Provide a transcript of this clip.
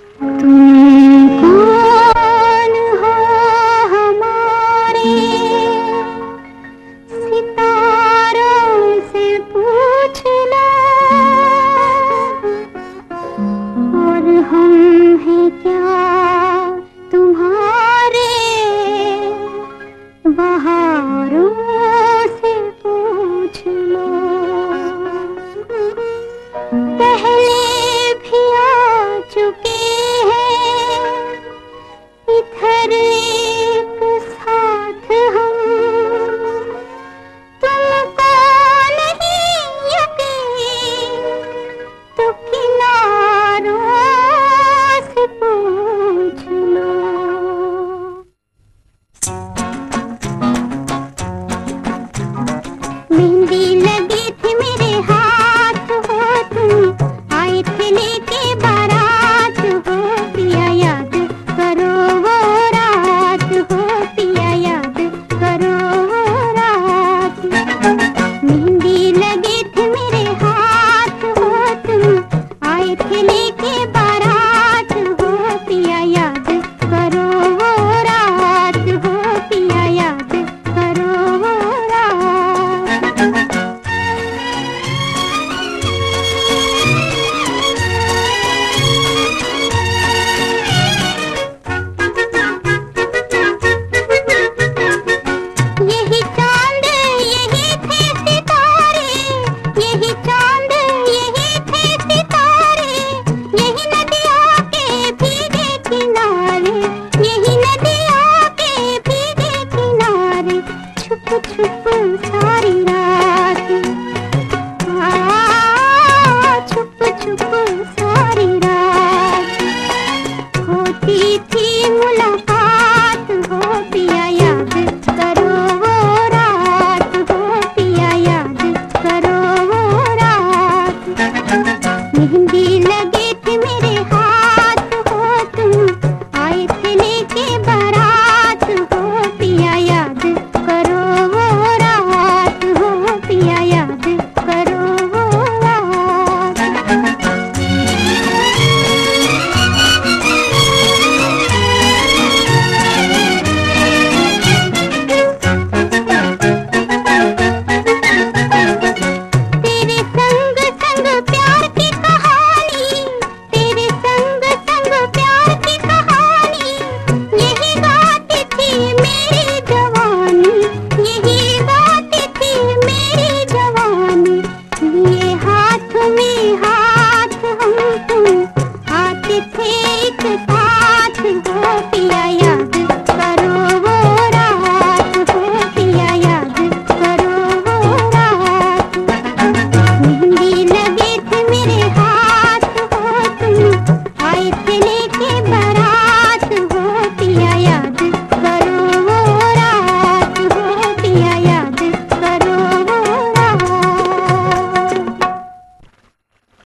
तुम Even